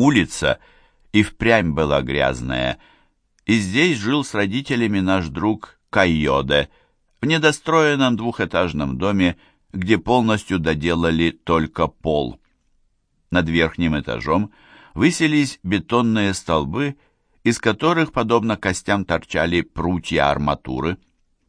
Улица и впрямь была грязная, и здесь жил с родителями наш друг Кайоде в недостроенном двухэтажном доме, где полностью доделали только пол. Над верхним этажом высились бетонные столбы, из которых, подобно костям, торчали прутья арматуры.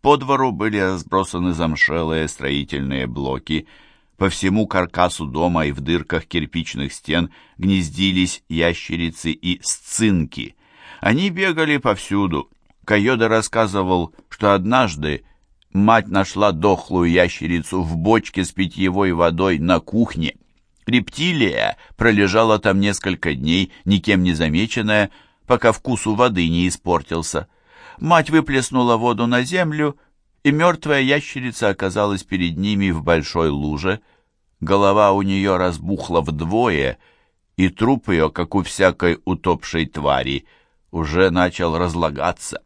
По двору были разбросаны замшелые строительные блоки, по всему каркасу дома и в дырках кирпичных стен гнездились ящерицы и сцинки. Они бегали повсюду. Койода рассказывал, что однажды мать нашла дохлую ящерицу в бочке с питьевой водой на кухне. Рептилия пролежала там несколько дней, никем не замеченная, пока вкус у воды не испортился. Мать выплеснула воду на землю, и мертвая ящерица оказалась перед ними в большой луже. Голова у нее разбухла вдвое, и труп ее, как у всякой утопшей твари, уже начал разлагаться.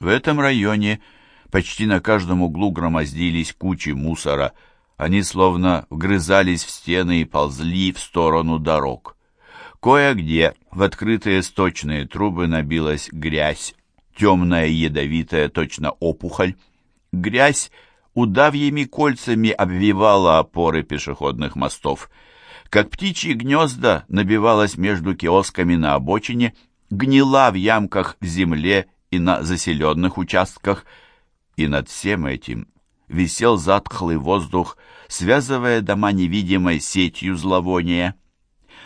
В этом районе почти на каждом углу громоздились кучи мусора. Они словно вгрызались в стены и ползли в сторону дорог. Кое-где в открытые сточные трубы набилась грязь, темная, ядовитая, точно опухоль. Грязь удавьими кольцами обвивала опоры пешеходных мостов. Как птичьи гнезда набивалась между киосками на обочине, гнила в ямках в земле и на заселенных участках, и над всем этим висел затхлый воздух, связывая дома невидимой сетью зловония.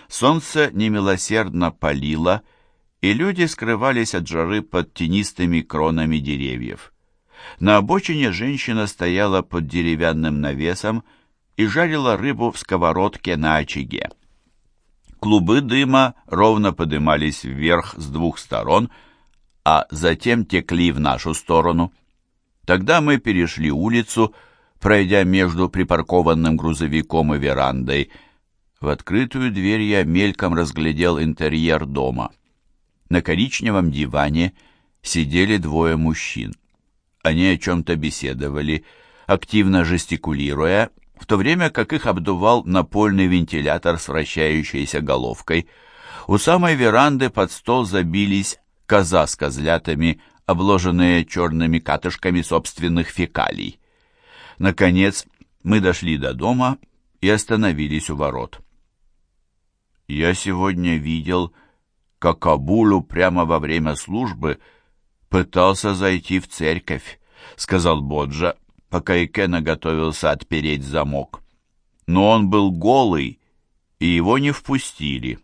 Солнце немилосердно палило, и люди скрывались от жары под тенистыми кронами деревьев. На обочине женщина стояла под деревянным навесом и жарила рыбу в сковородке на очаге. Клубы дыма ровно подымались вверх с двух сторон, а затем текли в нашу сторону. Тогда мы перешли улицу, пройдя между припаркованным грузовиком и верандой. В открытую дверь я мельком разглядел интерьер дома. На коричневом диване сидели двое мужчин. Они о чем-то беседовали, активно жестикулируя, в то время как их обдувал напольный вентилятор с вращающейся головкой. У самой веранды под стол забились коза с козлятами, обложенные черными катышками собственных фекалий. Наконец, мы дошли до дома и остановились у ворот. Я сегодня видел, как Абулу прямо во время службы пытался зайти в церковь, сказал Боджа, пока Икена готовился отпереть замок. Но он был голый, и его не впустили.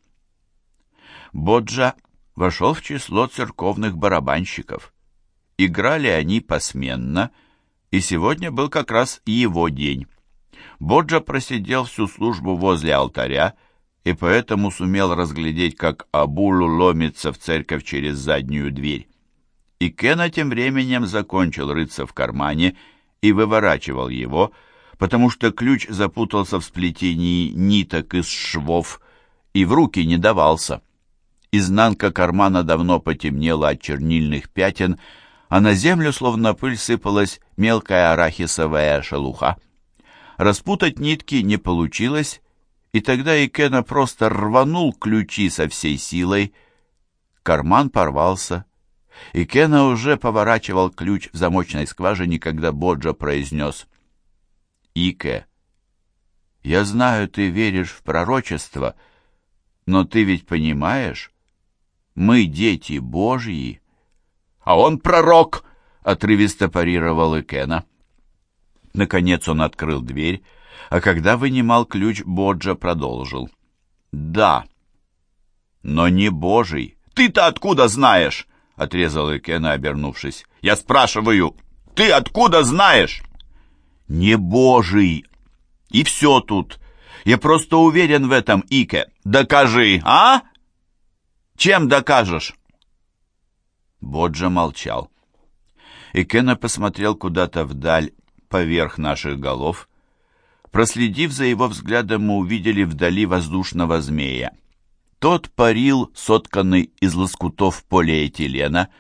Боджа вошел в число церковных барабанщиков. Играли они посменно, и сегодня был как раз его день. Боджа просидел всю службу возле алтаря, и поэтому сумел разглядеть, как Абулу ломится в церковь через заднюю дверь. И Кена тем временем закончил рыться в кармане и выворачивал его, потому что ключ запутался в сплетении ниток из швов и в руки не давался. Изнанка кармана давно потемнела от чернильных пятен, а на землю, словно пыль, сыпалась мелкая арахисовая шелуха. Распутать нитки не получилось, и тогда Икена просто рванул ключи со всей силой. Карман порвался. Икена уже поворачивал ключ в замочной скважине, когда Боджа произнес «Ике, я знаю, ты веришь в пророчество, но ты ведь понимаешь, мы дети Божьи». «А он пророк!» — отрывисто парировал Икена. Наконец он открыл дверь, а когда вынимал ключ, Боджа продолжил. «Да, но не Божий. Ты-то откуда знаешь?» — отрезал Икена, обернувшись. «Я спрашиваю, ты откуда знаешь?» «Не Божий. И все тут. Я просто уверен в этом, Ике. Докажи, а? Чем докажешь?» Боджа молчал. Икена посмотрел куда-то вдаль, поверх наших голов, Проследив за его взглядом, мы увидели вдали воздушного змея. Тот парил, сотканный из лоскутов полиэтилена.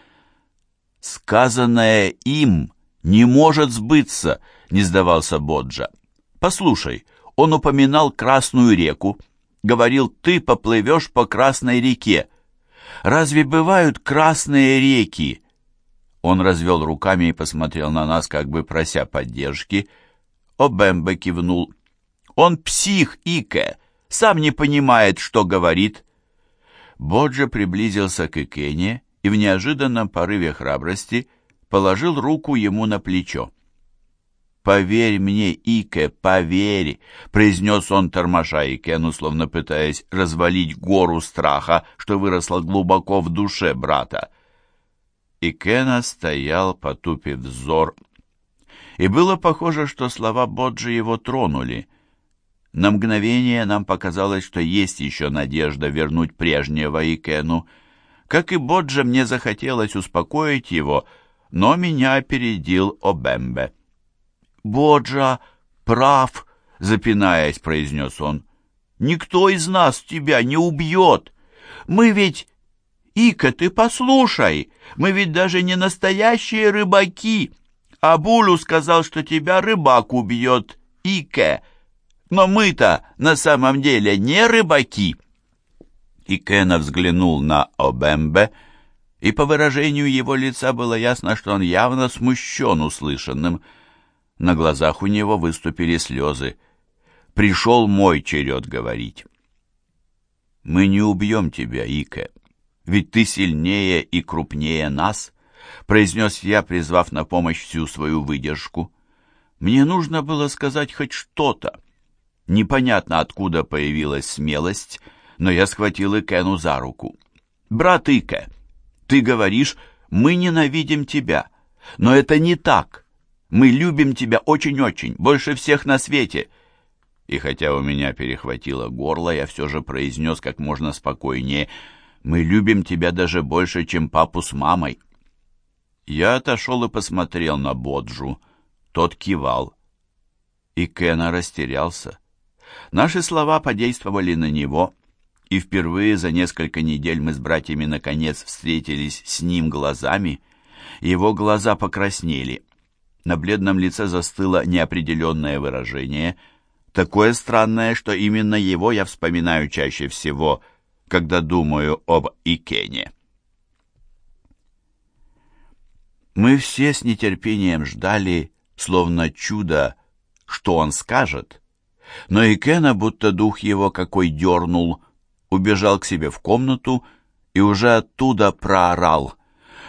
«Сказанное им не может сбыться», — не сдавался Боджа. «Послушай, он упоминал Красную реку. говорил, ты поплывешь по Красной реке. Разве бывают красные реки?» Он развел руками и посмотрел на нас, как бы прося поддержки. Обембе кивнул. «Он псих, Ике, сам не понимает, что говорит». Боджа приблизился к Икене и в неожиданном порыве храбрости положил руку ему на плечо. «Поверь мне, Ике, поверь!» — произнес он, тормоша Икену, словно пытаясь развалить гору страха, что выросла глубоко в душе брата. Икена стоял, потупив взор, и было похоже, что слова Боджи его тронули. На мгновение нам показалось, что есть еще надежда вернуть прежнего Икену. Как и Боджа, мне захотелось успокоить его, но меня опередил Обембе. «Боджа прав», — запинаясь, произнес он. «Никто из нас тебя не убьет. Мы ведь... Ика, ты послушай, мы ведь даже не настоящие рыбаки. А Булю сказал, что тебя рыбак убьет, Ике. Но мы-то на самом деле не рыбаки». Икена взглянул на Обембе, и по выражению его лица было ясно, что он явно смущен услышанным. На глазах у него выступили слезы. Пришел мой черед говорить. «Мы не убьем тебя, Ике, ведь ты сильнее и крупнее нас», произнес я, призвав на помощь всю свою выдержку. Мне нужно было сказать хоть что-то. Непонятно, откуда появилась смелость, но я схватил Икену за руку. «Брат Ике, ты говоришь, мы ненавидим тебя, но это не так. Мы любим тебя очень-очень, больше всех на свете». И хотя у меня перехватило горло, я все же произнес как можно спокойнее, «Мы любим тебя даже больше, чем папу с мамой». Я отошел и посмотрел на Боджу. Тот кивал. И Кена растерялся. Наши слова подействовали на него, и впервые за несколько недель мы с братьями наконец встретились с ним глазами. Его глаза покраснели. На бледном лице застыло неопределенное выражение, такое странное, что именно его я вспоминаю чаще всего, когда думаю об Икене. Мы все с нетерпением ждали, словно чудо, что он скажет, но Икена, будто дух его какой дернул, убежал к себе в комнату и уже оттуда проорал.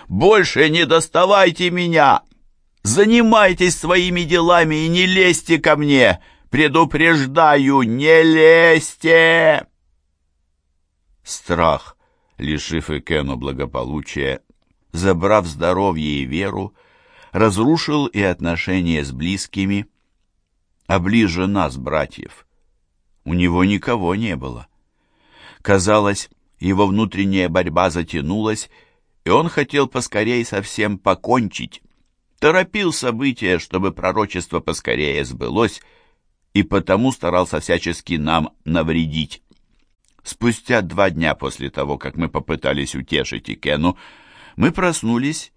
«Больше не доставайте меня! Занимайтесь своими делами и не лезьте ко мне! Предупреждаю, не лезьте!» Страх, лишив Экену благополучия, забрав здоровье и веру, разрушил и отношения с близкими, а ближе нас, братьев. У него никого не было. Казалось, его внутренняя борьба затянулась, и он хотел поскорей совсем покончить торопил события, чтобы пророчество поскорее сбылось, и потому старался всячески нам навредить. Спустя два дня после того, как мы попытались утешить Икену, мы проснулись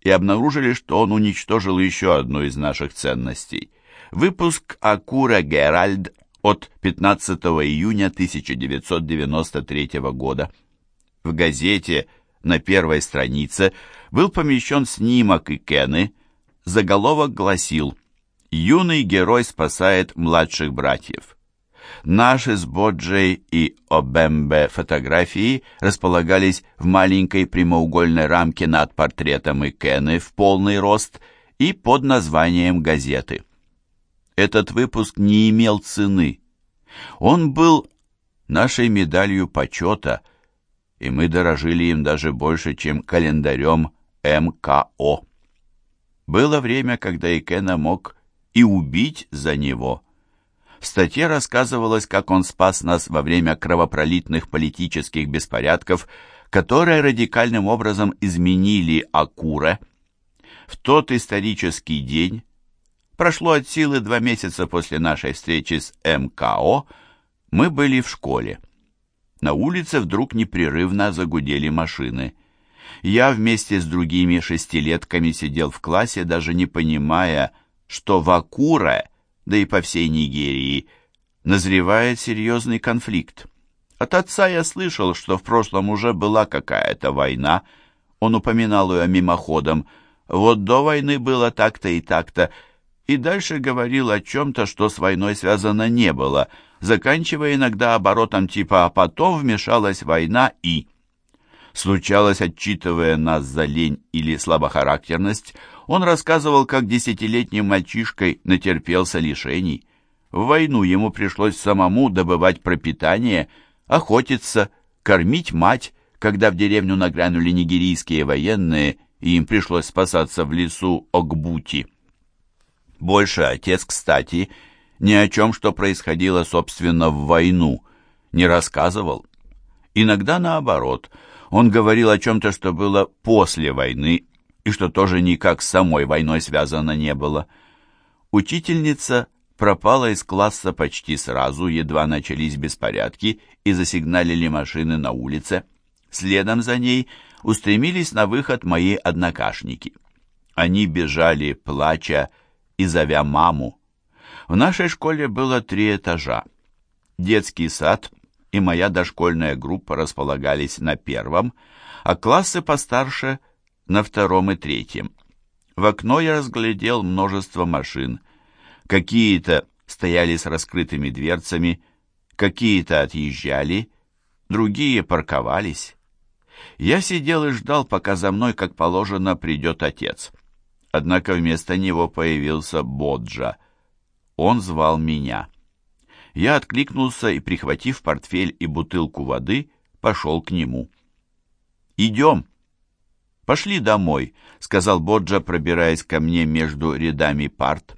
и обнаружили, что он уничтожил еще одну из наших ценностей. Выпуск «Акура Геральд» от 15 июня 1993 года. В газете на первой странице был помещен снимок Икены, Заголовок гласил «Юный герой спасает младших братьев». Наши с Боджей и Обембе фотографии располагались в маленькой прямоугольной рамке над портретом Икены в полный рост и под названием газеты. Этот выпуск не имел цены. Он был нашей медалью почета, и мы дорожили им даже больше, чем календарем МКО. Было время, когда Икена мог и убить за него. В статье рассказывалось, как он спас нас во время кровопролитных политических беспорядков, которые радикальным образом изменили Акуре. В тот исторический день, прошло от силы два месяца после нашей встречи с МКО, мы были в школе. На улице вдруг непрерывно загудели машины – я вместе с другими шестилетками сидел в классе, даже не понимая, что в Акуре, да и по всей Нигерии, назревает серьезный конфликт. От отца я слышал, что в прошлом уже была какая-то война. Он упоминал ее мимоходом. Вот до войны было так-то и так-то. И дальше говорил о чем-то, что с войной связано не было, заканчивая иногда оборотом типа «а потом вмешалась война и...» Случалось, отчитывая нас за лень или слабохарактерность, он рассказывал, как десятилетним мальчишкой натерпелся лишений. В войну ему пришлось самому добывать пропитание, охотиться, кормить мать, когда в деревню нагрянули нигерийские военные, и им пришлось спасаться в лесу Огбути. Больше отец, кстати, ни о чем, что происходило, собственно, в войну, не рассказывал. Иногда наоборот, он говорил о чем-то, что было после войны, и что тоже никак с самой войной связано не было. Учительница пропала из класса почти сразу, едва начались беспорядки и засигналили машины на улице. Следом за ней устремились на выход мои однокашники. Они бежали, плача и зовя маму. В нашей школе было три этажа. Детский сад и моя дошкольная группа располагались на первом, а классы постарше — на втором и третьем. В окно я разглядел множество машин. Какие-то стояли с раскрытыми дверцами, какие-то отъезжали, другие парковались. Я сидел и ждал, пока за мной, как положено, придет отец. Однако вместо него появился Боджа. Он звал меня. Я откликнулся и, прихватив портфель и бутылку воды, пошел к нему. «Идем!» «Пошли домой», — сказал Боджа, пробираясь ко мне между рядами парт.